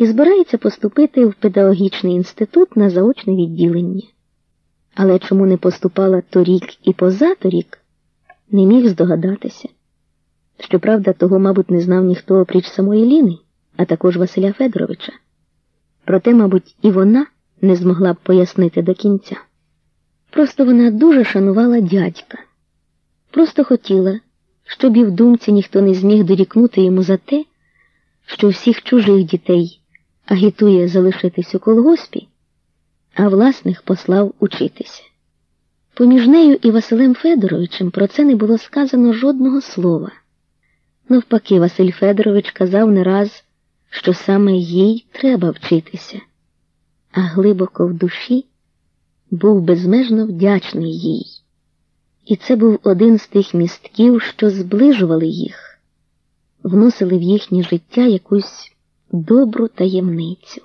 і збирається поступити в педагогічний інститут на заочне відділення. Але чому не поступала торік і позаторік, не міг здогадатися. Щоправда, того, мабуть, не знав ніхто опріч самої Ліни, а також Василя Федоровича. Проте, мабуть, і вона не змогла б пояснити до кінця. Просто вона дуже шанувала дядька, просто хотіла, щоб і в думці ніхто не зміг дорікнути йому за те, що всіх чужих дітей агітує залишитись у колгоспі, а власних послав учитися. Поміж нею і Василем Федоровичем про це не було сказано жодного слова. Навпаки, Василь Федорович казав не раз, що саме їй треба вчитися, а глибоко в душі був безмежно вдячний їй. І це був один з тих містків, що зближували їх, вносили в їхнє життя якусь добру таємницю.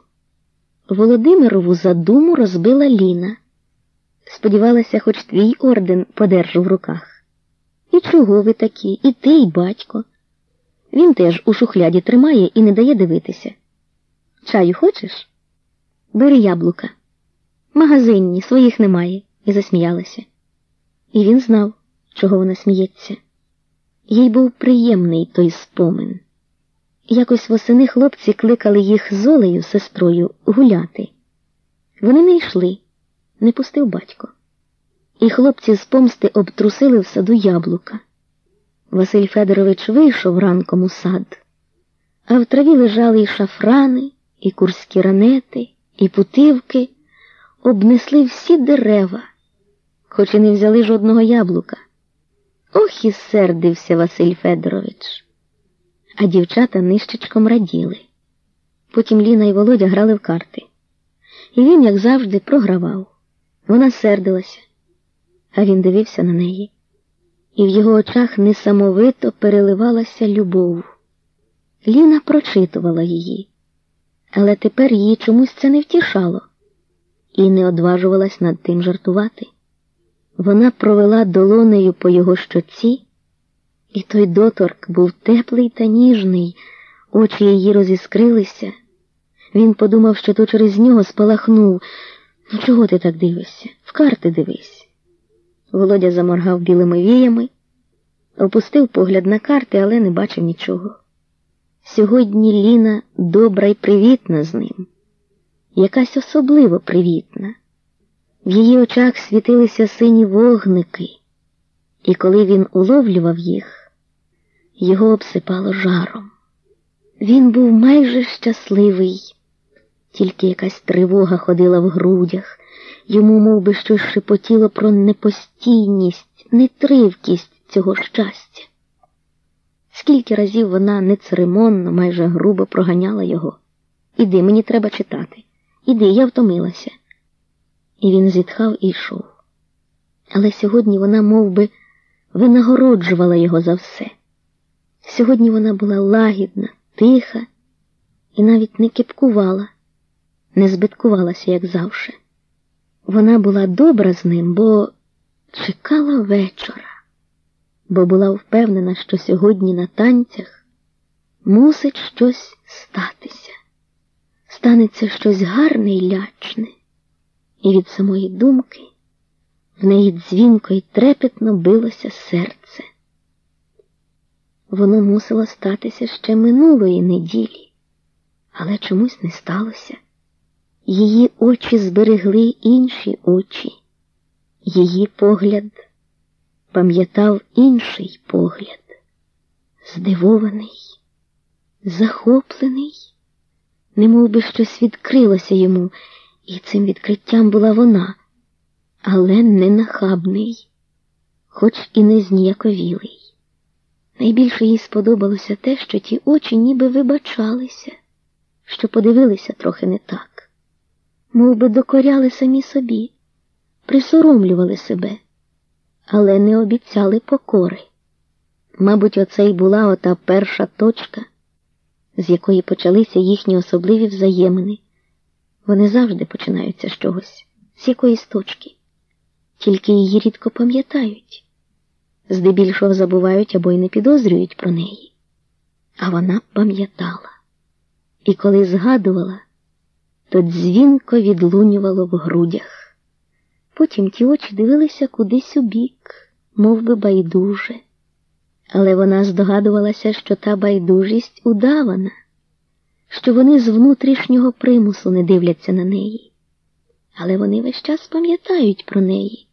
Володимирову задуму розбила Ліна. Сподівалася, хоч твій орден подержу в руках. І чого ви такі, і ти, і батько. Він теж у шухляді тримає і не дає дивитися. Чаю хочеш? Бери яблука. Магазинні, своїх немає, і засміялася. І він знав, чого вона сміється. Їй був приємний той спомин. Якось восени хлопці кликали їх з Олею, сестрою, гуляти. Вони не йшли, не пустив батько. І хлопці з помсти обтрусили в саду яблука. Василь Федорович вийшов ранком у сад, а в траві лежали і шафрани, і курські ранети, і путивки, обнесли всі дерева, хоч і не взяли жодного яблука. Ох і сердився Василь Федорович. А дівчата нищечком раділи. Потім Ліна і Володя грали в карти. І він, як завжди, програвав. Вона сердилася, а він дивився на неї і в його очах несамовито переливалася любов. Ліна прочитувала її, але тепер її чомусь це не втішало і не одважувалась над тим жартувати. Вона провела долонею по його щоці, і той доторк був теплий та ніжний, очі її розіскрилися. Він подумав, що то через нього спалахнув. Ну, чого ти так дивишся? В карти дивись. Володя заморгав білими віями, опустив погляд на карти, але не бачив нічого. Сьогодні Ліна добра й привітна з ним, якась особливо привітна. В її очах світилися сині вогники, і коли він уловлював їх, його обсипало жаром. Він був майже щасливий, тільки якась тривога ходила в грудях. Йому мов би, щось шепотіло про непостійність, нетривкість цього щастя. Скільки разів вона нецеремонно, майже грубо проганяла його. Іди, мені треба читати. Іди, я втомилася. І він зітхав і йшов. Але сьогодні вона мов би, винагороджувала його за все. Сьогодні вона була лагідна, тиха і навіть не кипкувала, не збиткувалася, як завше. Вона була добра з ним, бо чекала вечора, бо була впевнена, що сьогодні на танцях мусить щось статися, станеться щось гарне і лячне, і від самої думки в неї дзвінко й трепетно билося серце. Воно мусило статися ще минулої неділі, але чомусь не сталося. Її очі зберегли інші очі, її погляд пам'ятав інший погляд, здивований, захоплений, немов би щось відкрилося йому, і цим відкриттям була вона, але не нахабний, хоч і не зніяковілий. Найбільше їй сподобалося те, що ті очі ніби вибачалися, що подивилися трохи не так мов би докоряли самі собі, присоромлювали себе, але не обіцяли покори. Мабуть, оце й була ота перша точка, з якої почалися їхні особливі взаємини. Вони завжди починаються з чогось, з якоїсь точки, тільки її рідко пам'ятають, здебільшого забувають або й не підозрюють про неї. А вона пам'ятала і коли згадувала, то дзвінко відлунювало в грудях. Потім ті очі дивилися кудись у бік, мов би байдуже. Але вона здогадувалася, що та байдужість удавана, що вони з внутрішнього примусу не дивляться на неї. Але вони весь час пам'ятають про неї.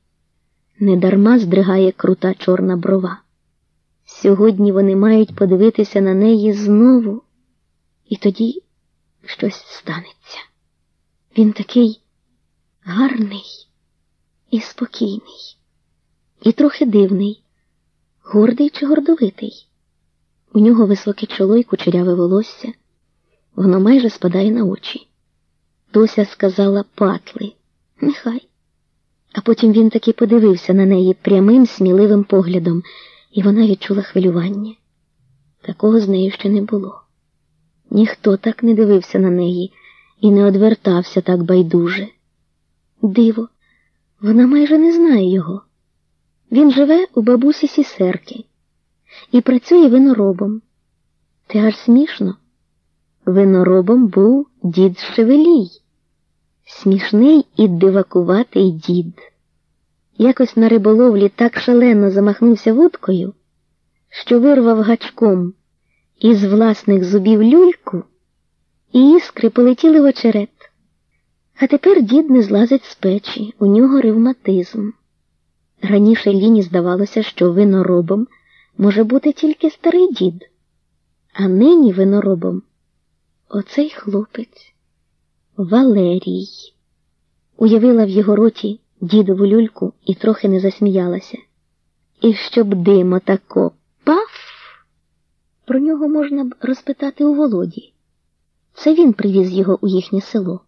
Недарма здригає крута чорна брова. Сьогодні вони мають подивитися на неї знову, і тоді щось станеться. Він такий гарний і спокійний, і трохи дивний, гордий чи гордовитий. У нього високе чоло й кучеряве волосся, воно майже спадає на очі. Дося сказала патли, нехай. А потім він таки подивився на неї прямим, сміливим поглядом, і вона відчула хвилювання. Такого з нею ще не було. Ніхто так не дивився на неї і не одвертався так байдуже. Диво, вона майже не знає його. Він живе у бабусі сісерки і працює виноробом. Ти аж смішно. Виноробом був дід Шевелій, смішний і дивакуватий дід. Якось на риболовлі так шалено замахнувся вудкою, що вирвав гачком із власних зубів люльку, і іскри полетіли в очерет. А тепер дід не злазить з печі, у нього ревматизм. Раніше Ліні здавалося, що виноробом може бути тільки старий дід, а нині виноробом оцей хлопець Валерій. Уявила в його роті дідову люльку і трохи не засміялася. І щоб димо тако паф, про нього можна б розпитати у Володі. Це він привіз його у їхнє село.